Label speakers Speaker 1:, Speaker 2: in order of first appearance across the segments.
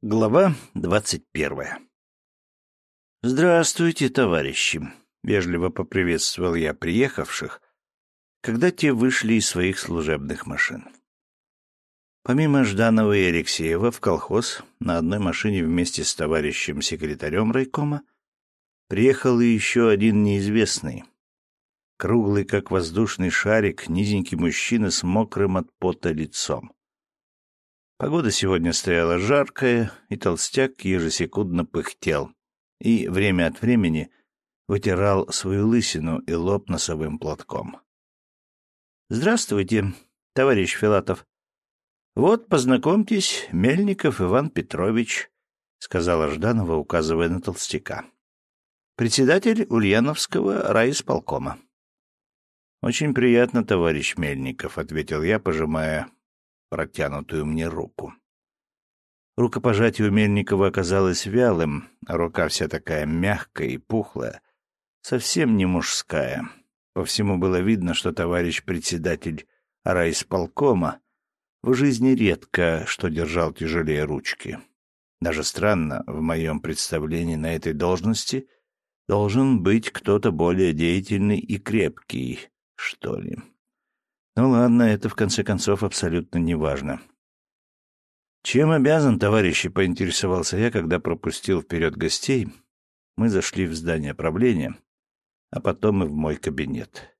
Speaker 1: Глава двадцать первая «Здравствуйте, товарищи!» — вежливо поприветствовал я приехавших, когда те вышли из своих служебных машин. Помимо Жданова и Алексеева в колхоз на одной машине вместе с товарищем-секретарем райкома приехал и еще один неизвестный. Круглый, как воздушный шарик, низенький мужчина с мокрым от пота лицом. Погода сегодня стояла жаркая, и толстяк ежесекундно пыхтел и время от времени вытирал свою лысину и лоб носовым платком. «Здравствуйте, товарищ Филатов. Вот, познакомьтесь, Мельников Иван Петрович», — сказала Жданова, указывая на толстяка. «Председатель Ульяновского райисполкома». «Очень приятно, товарищ Мельников», — ответил я, пожимая протянутую мне руку. Рукопожатие у Мельникова оказалось вялым, а рука вся такая мягкая и пухлая, совсем не мужская. По всему было видно, что товарищ председатель райисполкома в жизни редко что держал тяжелее ручки. Даже странно, в моем представлении на этой должности должен быть кто-то более деятельный и крепкий, что ли. Ну ладно, это в конце концов абсолютно неважно. «Чем обязан, товарищи?» — поинтересовался я, когда пропустил вперед гостей. Мы зашли в здание правления, а потом и в мой кабинет.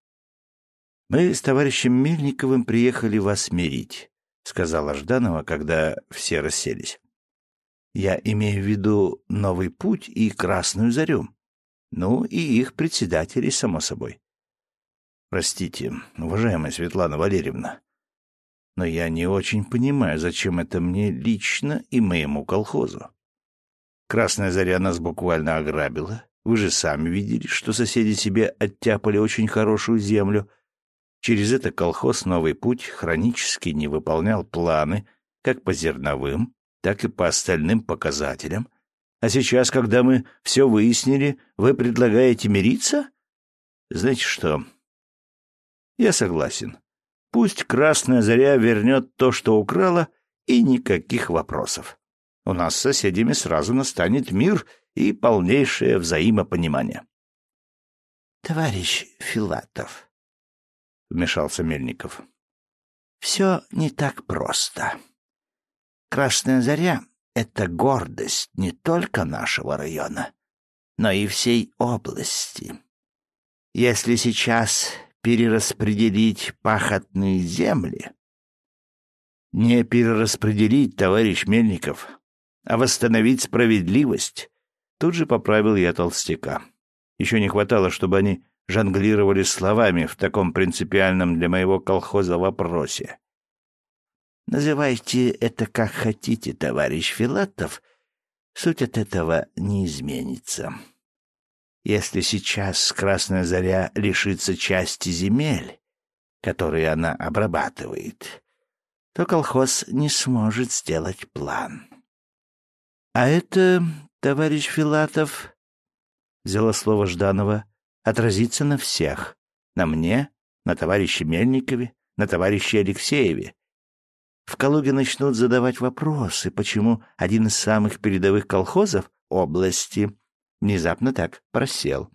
Speaker 1: «Мы с товарищем Мельниковым приехали вас мирить», — сказала Жданова, когда все расселись. «Я имею в виду новый путь и Красную Зарю. Ну, и их председателей, само собой. Простите, уважаемая Светлана Валерьевна, но я не очень понимаю, зачем это мне лично и моему колхозу. Красная заря нас буквально ограбила. Вы же сами видели, что соседи себе оттяпали очень хорошую землю. Через это колхоз «Новый путь» хронически не выполнял планы как по зерновым, так и по остальным показателям. А сейчас, когда мы все выяснили, вы предлагаете мириться? Знаете что, я согласен. Пусть Красная Заря вернет то, что украла, и никаких вопросов. У нас с соседями сразу настанет мир и полнейшее взаимопонимание. — Товарищ Филатов, — вмешался Мельников, — все не так просто. Красная Заря — это гордость не только нашего района, но и всей области. Если сейчас перераспределить пахотные земли. Не перераспределить, товарищ Мельников, а восстановить справедливость. Тут же поправил я толстяка. Еще не хватало, чтобы они жонглировали словами в таком принципиальном для моего колхоза вопросе. Называйте это как хотите, товарищ Филатов. Суть от этого не изменится. Если сейчас Красная Заря лишится части земель, которые она обрабатывает, то колхоз не сможет сделать план. — А это, товарищ Филатов, — взяла слово Жданова, — отразится на всех. На мне, на товарище Мельникове, на товарище Алексееве. В Калуге начнут задавать вопросы, почему один из самых передовых колхозов области внезапно так просел.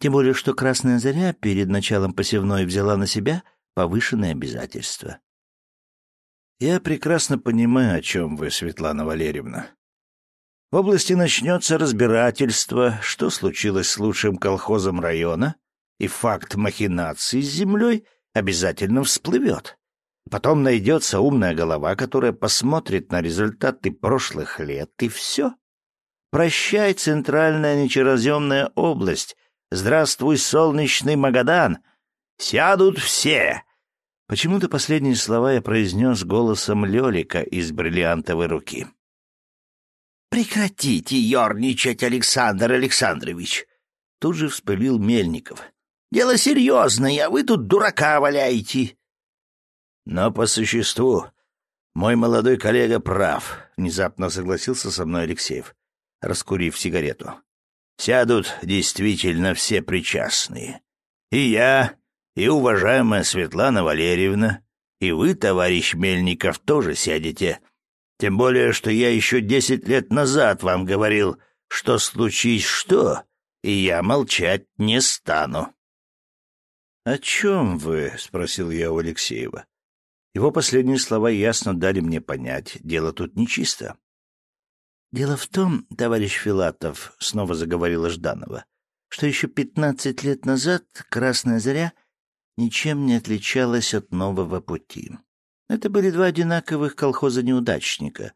Speaker 1: Тем более, что Красная Заря перед началом посевной взяла на себя повышенные обязательства. Я прекрасно понимаю, о чем вы, Светлана Валерьевна. В области начнется разбирательство, что случилось с лучшим колхозом района, и факт махинации с землей обязательно всплывет. Потом найдется умная голова, которая посмотрит на результаты прошлых лет, и все. Прощай, центральная нечеразъемная область. Здравствуй, солнечный Магадан. Сядут все. Почему-то последние слова я произнес голосом Лелика из бриллиантовой руки. «Прекратите ерничать, Александр Александрович!» Тут же вспылил Мельников. «Дело серьезное, а вы тут дурака валяете!» «Но по существу мой молодой коллега прав», — внезапно согласился со мной Алексеев раскурив сигарету. «Сядут действительно все причастные. И я, и уважаемая Светлана Валерьевна, и вы, товарищ Мельников, тоже сядете. Тем более, что я еще десять лет назад вам говорил, что случись что, и я молчать не стану. — О чем вы? — спросил я у Алексеева. Его последние слова ясно дали мне понять, дело тут нечисто. — Дело в том, товарищ Филатов, — снова заговорила Жданова, — что еще пятнадцать лет назад «Красная заря» ничем не отличалась от нового пути. Это были два одинаковых колхоза-неудачника.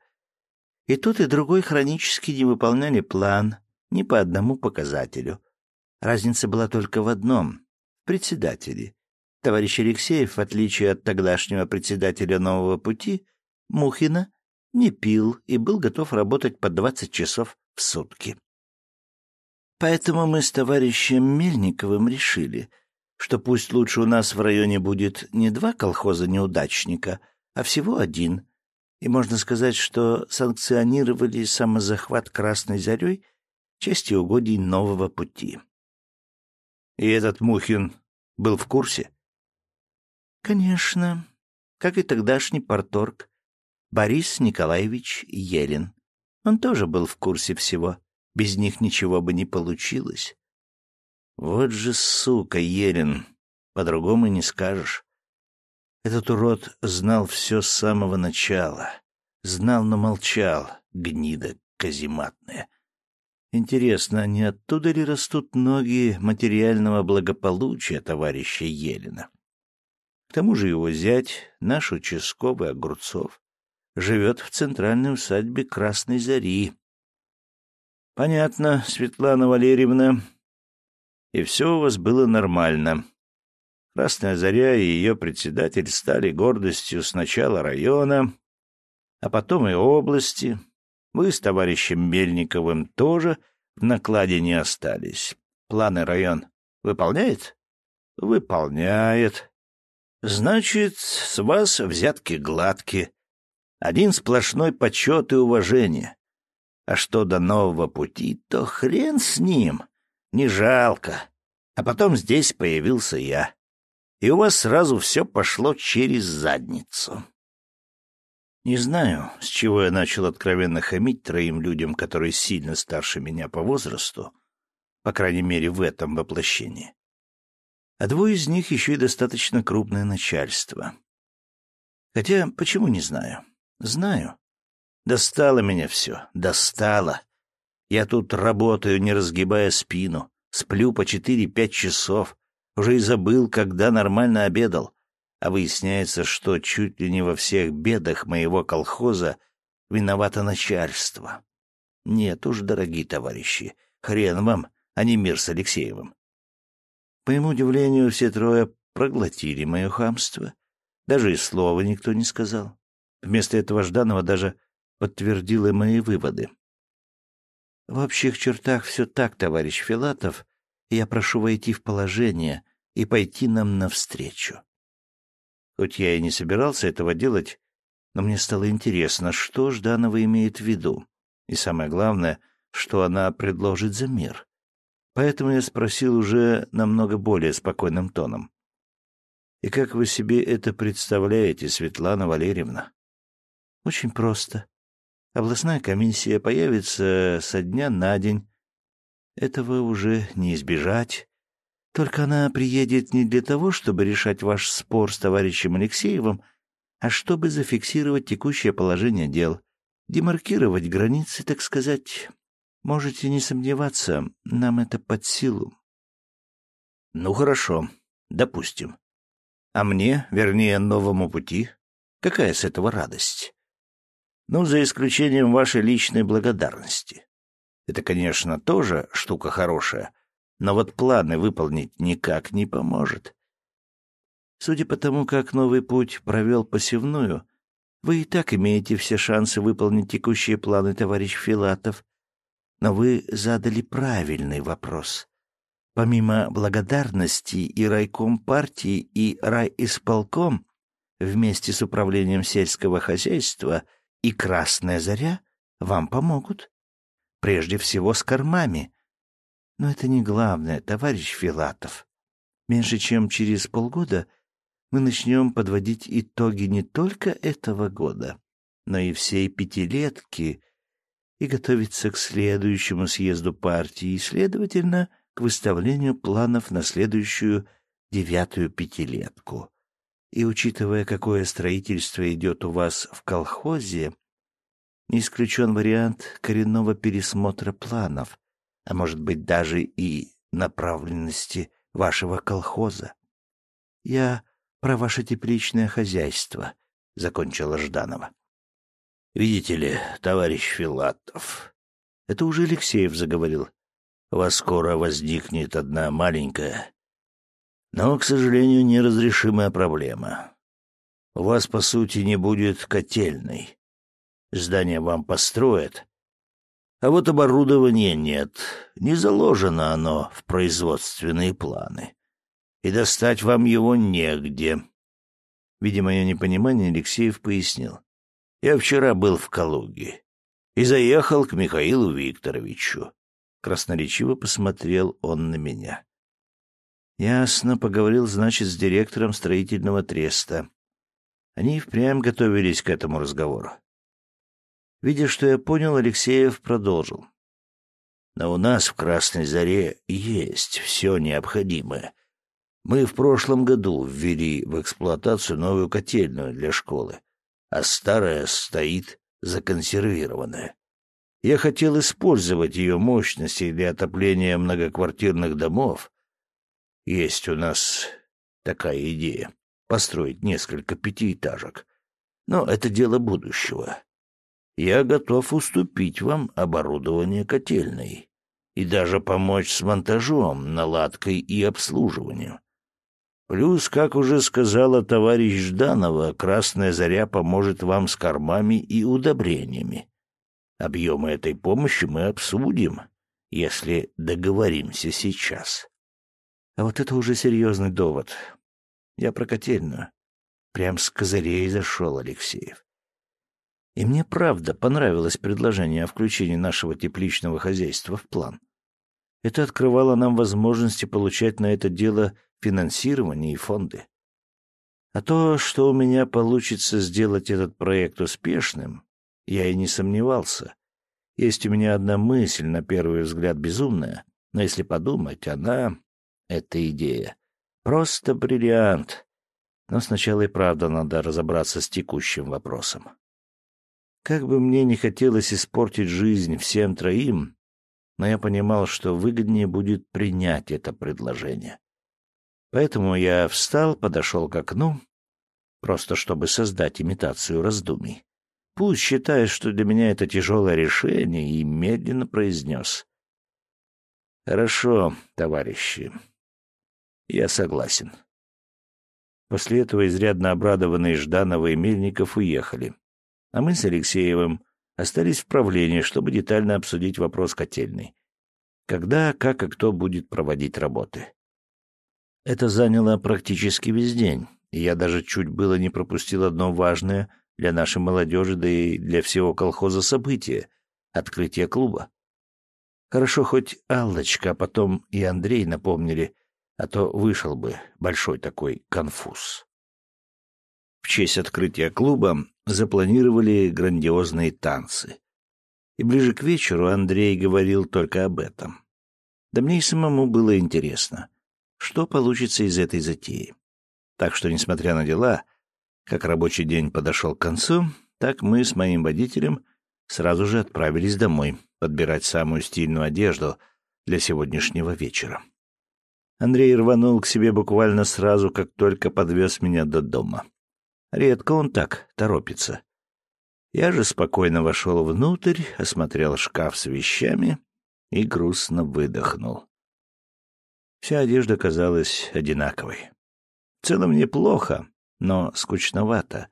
Speaker 1: И тот, и другой хронически не выполняли план ни по одному показателю. Разница была только в одном — председателе. Товарищ Алексеев, в отличие от тогдашнего председателя «Нового пути», Мухина, не пил и был готов работать по 20 часов в сутки. Поэтому мы с товарищем Мельниковым решили — что пусть лучше у нас в районе будет не два колхоза-неудачника, а всего один. И можно сказать, что санкционировали самозахват Красной Зарей части угодий нового пути. И этот Мухин был в курсе? Конечно, как и тогдашний порторг Борис Николаевич Елен. Он тоже был в курсе всего. Без них ничего бы не получилось. Вот же сука, Ерин, по-другому не скажешь. Этот урод знал все с самого начала. Знал, но молчал, гнида казематная. Интересно, не оттуда ли растут ноги материального благополучия товарища Елена? К тому же его зять, наш участковый Огурцов, живет в центральной усадьбе Красной Зари. — Понятно, Светлана Валерьевна, и все у вас было нормально. Красная Заря и ее председатель стали гордостью сначала района, а потом и области. Вы с товарищем Мельниковым тоже в накладе не остались. Планы район выполняет? Выполняет. Значит, с вас взятки гладкие. Один сплошной почет и уважение. А что до нового пути, то хрен с ним. Не жалко. А потом здесь появился я. И у вас сразу все пошло через задницу. Не знаю, с чего я начал откровенно хамить троим людям, которые сильно старше меня по возрасту, по крайней мере, в этом воплощении. А двое из них еще и достаточно крупное начальство. Хотя, почему не знаю? Знаю. Достало меня все, достало. Я тут работаю, не разгибая спину, сплю по четыре-пять часов, уже и забыл, когда нормально обедал, а выясняется, что чуть ли не во всех бедах моего колхоза виновато начальство. Нет уж, дорогие товарищи, хрен вам, а не мир с Алексеевым. По моему удивлению, все трое проглотили мое хамство. Даже и слова никто не сказал. Вместо этого Жданова даже подтвердила мои выводы. В общих чертах все так, товарищ Филатов, я прошу войти в положение и пойти нам навстречу. Хоть я и не собирался этого делать, но мне стало интересно, что Жданова имеет в виду, и самое главное, что она предложит за мир. Поэтому я спросил уже намного более спокойным тоном. «И как вы себе это представляете, Светлана Валерьевна?» «Очень просто. Областная комиссия появится со дня на день. Этого уже не избежать. Только она приедет не для того, чтобы решать ваш спор с товарищем Алексеевым, а чтобы зафиксировать текущее положение дел, демаркировать границы, так сказать. Можете не сомневаться, нам это под силу. Ну хорошо, допустим. А мне, вернее, новому пути, какая с этого радость? Ну, за исключением вашей личной благодарности. Это, конечно, тоже штука хорошая, но вот планы выполнить никак не поможет. Судя по тому, как новый путь провел посевную, вы и так имеете все шансы выполнить текущие планы, товарищ Филатов. Но вы задали правильный вопрос. Помимо благодарности и райком партии, и райисполком вместе с управлением сельского хозяйства — и Красная Заря вам помогут. Прежде всего с кормами. Но это не главное, товарищ Филатов. Меньше чем через полгода мы начнем подводить итоги не только этого года, но и всей пятилетки и готовится к следующему съезду партии и, следовательно, к выставлению планов на следующую девятую пятилетку. И учитывая, какое строительство идет у вас в колхозе, не исключен вариант коренного пересмотра планов, а может быть даже и направленности вашего колхоза. Я про ваше тепличное хозяйство, — закончила Жданова. — Видите ли, товарищ Филатов, это уже Алексеев заговорил. У вас скоро возникнет одна маленькая, но, к сожалению, неразрешимая проблема. У вас, по сути, не будет котельной. Здание вам построят, а вот оборудования нет. Не заложено оно в производственные планы. И достать вам его негде. Видя мое непонимание, Алексеев пояснил. Я вчера был в Калуге и заехал к Михаилу Викторовичу. Красноречиво посмотрел он на меня. Ясно, поговорил, значит, с директором строительного треста. Они впрямь готовились к этому разговору. Видя, что я понял, Алексеев продолжил. Но у нас в Красной Заре есть все необходимое. Мы в прошлом году ввели в эксплуатацию новую котельную для школы, а старая стоит законсервированная. Я хотел использовать ее мощности для отопления многоквартирных домов, есть у нас такая идея — построить несколько пятиэтажек. Но это дело будущего. Я готов уступить вам оборудование котельной и даже помочь с монтажом, наладкой и обслуживанием. Плюс, как уже сказала товарищ Жданова, «Красная заря» поможет вам с кормами и удобрениями. Объемы этой помощи мы обсудим, если договоримся сейчас. А вот это уже серьезный довод. Я про котельную. Прям с козырей зашел Алексеев. И мне правда понравилось предложение о включении нашего тепличного хозяйства в план. Это открывало нам возможности получать на это дело финансирование и фонды. А то, что у меня получится сделать этот проект успешным, я и не сомневался. Есть у меня одна мысль, на первый взгляд безумная, но если подумать, она эта идея. Просто бриллиант. Но сначала и правда надо разобраться с текущим вопросом. Как бы мне не хотелось испортить жизнь всем троим, но я понимал, что выгоднее будет принять это предложение. Поэтому я встал, подошел к окну, просто чтобы создать имитацию раздумий. Пусть считает, что для меня это тяжелое решение, и медленно произнес. «Хорошо, товарищи, я согласен. После этого изрядно обрадованные Жданова и Мельников уехали, а мы с Алексеевым остались в правлении, чтобы детально обсудить вопрос котельной. Когда, как и кто будет проводить работы. Это заняло практически весь день, и я даже чуть было не пропустил одно важное для нашей молодежи, да и для всего колхоза событие — открытие клуба. Хорошо, хоть Аллочка, а потом и Андрей напомнили, а то вышел бы большой такой конфуз. В честь открытия клуба запланировали грандиозные танцы. И ближе к вечеру Андрей говорил только об этом. Да мне и самому было интересно, что получится из этой затеи. Так что, несмотря на дела, как рабочий день подошел к концу, так мы с моим водителем сразу же отправились домой подбирать самую стильную одежду для сегодняшнего вечера. Андрей рванул к себе буквально сразу, как только подвез меня до дома. Редко он так торопится. Я же спокойно вошел внутрь, осмотрел шкаф с вещами и грустно выдохнул. Вся одежда казалась одинаковой. В целом неплохо, но скучновато.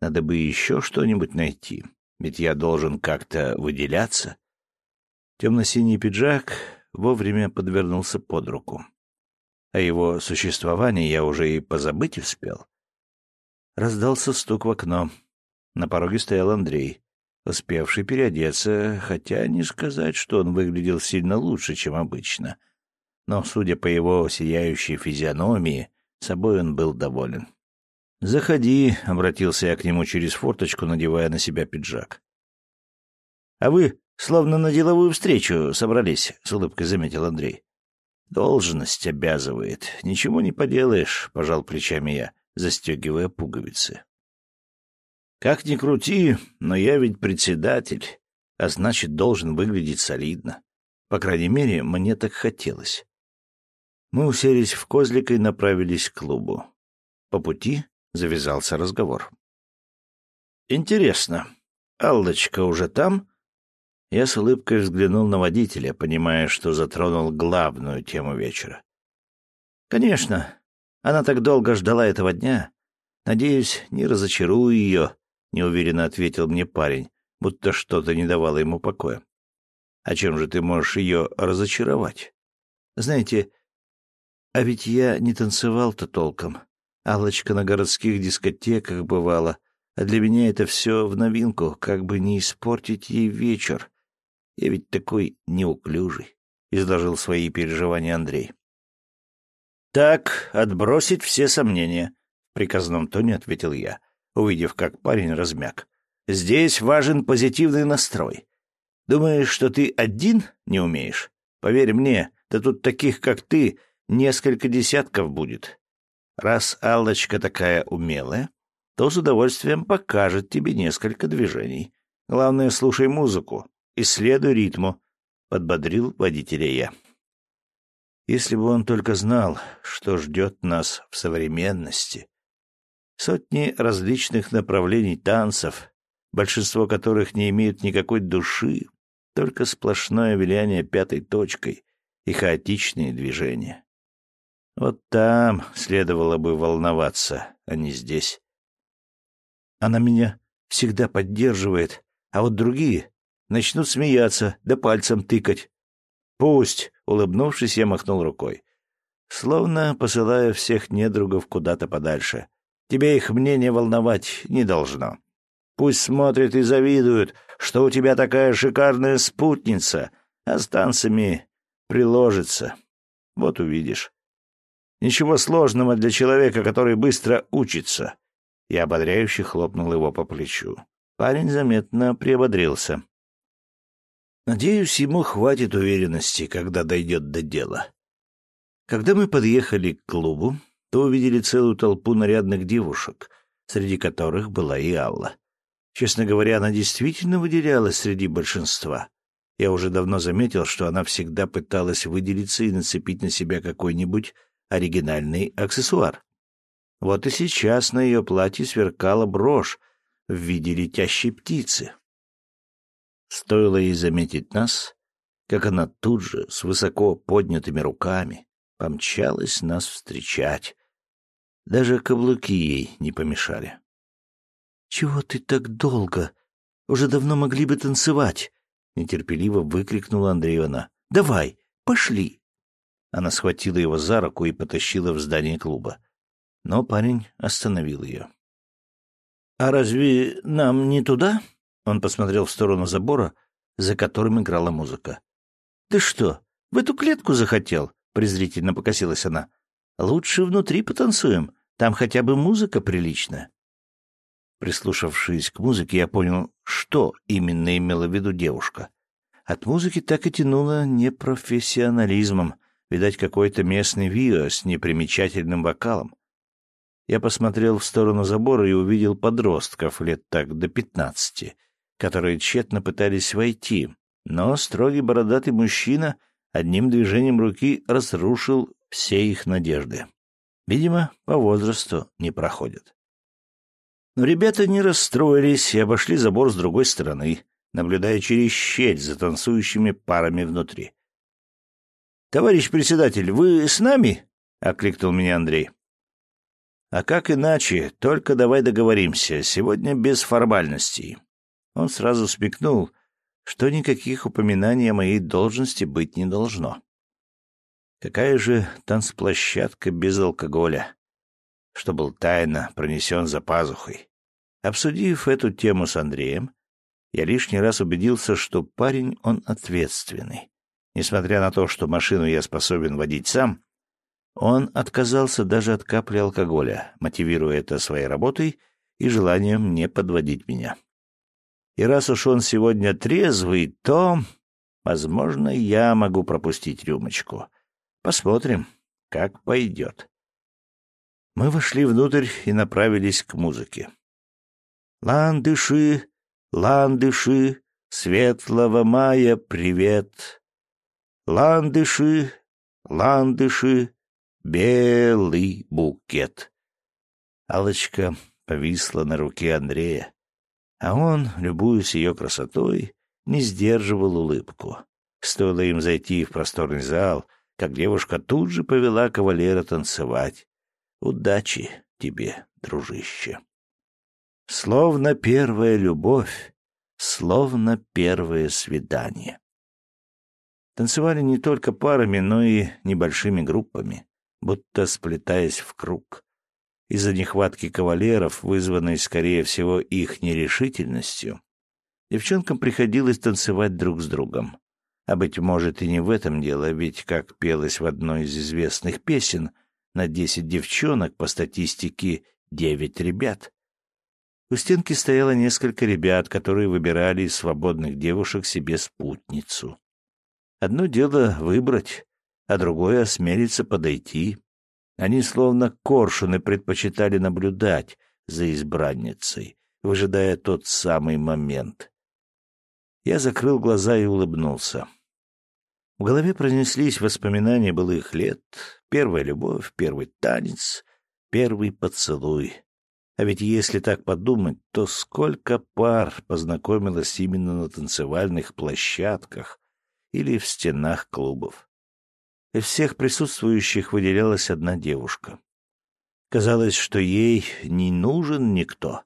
Speaker 1: Надо бы еще что-нибудь найти, ведь я должен как-то выделяться. Темно-синий пиджак вовремя подвернулся под руку. О его существовании я уже и позабыть успел. Раздался стук в окно. На пороге стоял Андрей, успевший переодеться, хотя не сказать, что он выглядел сильно лучше, чем обычно. Но, судя по его сияющей физиономии, собой он был доволен. «Заходи», — обратился я к нему через форточку, надевая на себя пиджак. «А вы словно на деловую встречу собрались», — с улыбкой заметил Андрей. «Должность обязывает. Ничего не поделаешь», — пожал плечами я, застегивая пуговицы. «Как ни крути, но я ведь председатель, а значит, должен выглядеть солидно. По крайней мере, мне так хотелось». Мы уселись в козлик и направились к клубу. По пути завязался разговор. «Интересно, Аллочка уже там?» Я с улыбкой взглянул на водителя, понимая, что затронул главную тему вечера. «Конечно. Она так долго ждала этого дня. Надеюсь, не разочарую ее», — неуверенно ответил мне парень, будто что-то не давало ему покоя. «А чем же ты можешь ее разочаровать?» «Знаете, а ведь я не танцевал-то толком. Аллочка на городских дискотеках бывала, а для меня это все в новинку, как бы не испортить ей вечер. Я ведь такой неуклюжий, — изложил свои переживания Андрей. «Так, отбросить все сомнения», — в приказном тоне ответил я, увидев, как парень размяк. «Здесь важен позитивный настрой. Думаешь, что ты один не умеешь? Поверь мне, да тут таких, как ты, несколько десятков будет. Раз Аллочка такая умелая, то с удовольствием покажет тебе несколько движений. Главное, слушай музыку, исследуй ритму, — подбодрил водителя я. Если бы он только знал, что ждет нас в современности. Сотни различных направлений танцев, большинство которых не имеют никакой души, только сплошное виляние пятой точкой и хаотичные движения. Вот там следовало бы волноваться, а не здесь. Она меня всегда поддерживает, а вот другие начнут смеяться да пальцем тыкать. Пусть, улыбнувшись, я махнул рукой. Словно посылая всех недругов куда-то подальше. Тебе их мнение волновать не должно. Пусть смотрят и завидуют, что у тебя такая шикарная спутница, а с танцами приложится. Вот увидишь. Ничего сложного для человека, который быстро учится. Я ободряюще хлопнул его по плечу. Парень заметно приободрился. Надеюсь, ему хватит уверенности, когда дойдет до дела. Когда мы подъехали к клубу, то увидели целую толпу нарядных девушек, среди которых была и Алла. Честно говоря, она действительно выделялась среди большинства. Я уже давно заметил, что она всегда пыталась выделиться и нацепить на себя какой-нибудь оригинальный аксессуар. Вот и сейчас на ее платье сверкала брошь в виде летящей птицы. Стоило ей заметить нас, как она тут же, с высоко поднятыми руками, помчалась нас встречать. Даже каблуки ей не помешали. — Чего ты так долго? Уже давно могли бы танцевать! — нетерпеливо выкрикнула Андреевна. — Давай, пошли! Она схватила его за руку и потащила в здание клуба. Но парень остановил ее. «А разве нам не туда?» Он посмотрел в сторону забора, за которым играла музыка. «Ты что, в эту клетку захотел?» — презрительно покосилась она. «Лучше внутри потанцуем, там хотя бы музыка приличная». Прислушавшись к музыке, я понял, что именно имела в виду девушка. От музыки так и тянуло непрофессионализмом — Видать, какой-то местный вио с непримечательным вокалом. Я посмотрел в сторону забора и увидел подростков лет так до пятнадцати, которые тщетно пытались войти, но строгий бородатый мужчина одним движением руки разрушил все их надежды. Видимо, по возрасту не проходят. Но ребята не расстроились и обошли забор с другой стороны, наблюдая через щель за танцующими парами внутри. «Товарищ председатель, вы с нами?» — окликнул меня Андрей. «А как иначе? Только давай договоримся. Сегодня без формальностей». Он сразу смекнул, что никаких упоминаний о моей должности быть не должно. Какая же танцплощадка без алкоголя, что был тайно пронесен за пазухой. Обсудив эту тему с Андреем, я лишний раз убедился, что парень он ответственный. Несмотря на то, что машину я способен водить сам, Он отказался даже от капли алкоголя, мотивируя это своей работой и желанием не подводить меня. И раз уж он сегодня трезвый, то, возможно, я могу пропустить рюмочку. Посмотрим, как пойдет. Мы вошли внутрь и направились к музыке. «Ландыши, ландыши, светлого мая привет! Ландыши, ландыши, белый букет!» Алочка повисла на руке Андрея, а он, любуясь ее красотой, не сдерживал улыбку. Стоило им зайти в просторный зал, как девушка тут же повела кавалера танцевать. Удачи тебе, дружище. Словно первая любовь, словно первое свидание. Танцевали не только парами, но и небольшими группами, будто сплетаясь в круг. Из-за нехватки кавалеров, вызванной, скорее всего, их нерешительностью, девчонкам приходилось танцевать друг с другом. А, быть может, и не в этом дело, ведь, как пелось в одной из известных песен, на десять девчонок, по статистике, девять ребят. У стенки стояло несколько ребят, которые выбирали из свободных девушек себе спутницу. Одно дело выбрать, а другое — осмелиться подойти. Они словно коршуны предпочитали наблюдать за избранницей, выжидая тот самый момент. Я закрыл глаза и улыбнулся. В голове пронеслись воспоминания былых лет, первая любовь, первый танец, первый поцелуй. А ведь если так подумать, то сколько пар познакомилось именно на танцевальных площадках или в стенах клубов. Из всех присутствующих выделялась одна девушка. Казалось, что ей не нужен никто.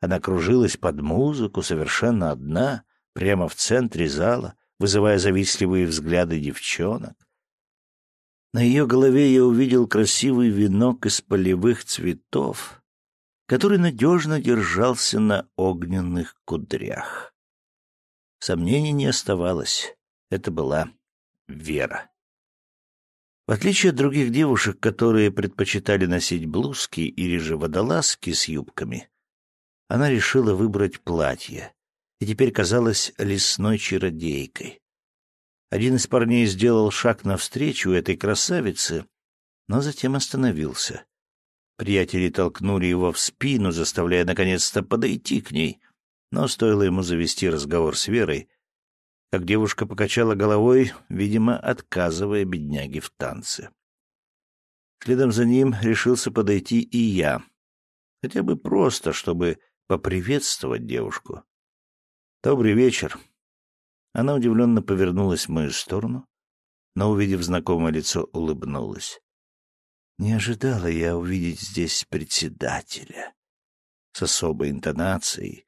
Speaker 1: Она кружилась под музыку совершенно одна, прямо в центре зала, вызывая завистливые взгляды девчонок. На ее голове я увидел красивый венок из полевых цветов, который надежно держался на огненных кудрях. Сомнений не оставалось. Это была Вера. В отличие от других девушек, которые предпочитали носить блузки или же водолазки с юбками, она решила выбрать платье и теперь казалась лесной чародейкой. Один из парней сделал шаг навстречу этой красавице, но затем остановился. Приятели толкнули его в спину, заставляя наконец-то подойти к ней, но стоило ему завести разговор с Верой, как девушка покачала головой, видимо, отказывая бедняге в танце. Следом за ним решился подойти и я, хотя бы просто, чтобы поприветствовать девушку. «Добрый вечер». Она удивленно повернулась в мою сторону, но, увидев знакомое лицо, улыбнулась. «Не ожидала я увидеть здесь председателя». С особой интонацией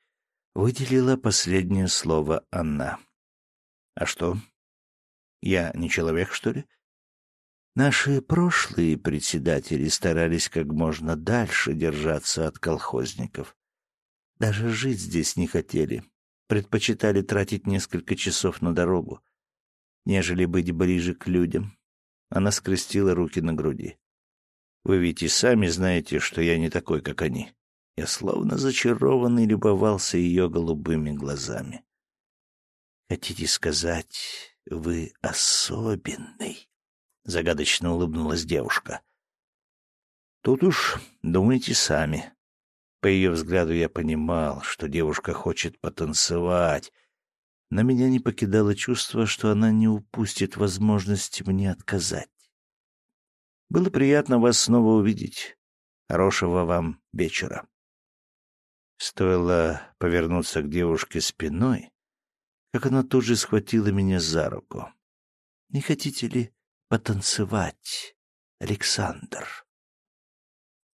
Speaker 1: выделила последнее слово она. А что? Я не человек, что ли? Наши прошлые председатели старались как можно дальше держаться от колхозников. Даже жить здесь не хотели. Предпочитали тратить несколько часов на дорогу, нежели быть ближе к людям. Она скрестила руки на груди. Вы ведь и сами знаете, что я не такой, как они. Я словно зачарованный любовался ее голубыми глазами. Хотите сказать, вы особенный? Загадочно улыбнулась девушка. Тут уж думайте сами. По ее взгляду я понимал, что девушка хочет потанцевать. но меня не покидало чувство, что она не упустит возможности мне отказать. Было приятно вас снова увидеть. Хорошего вам вечера. Стоило повернуться к девушке спиной, как она тут же схватила меня за руку. «Не хотите ли потанцевать, Александр?»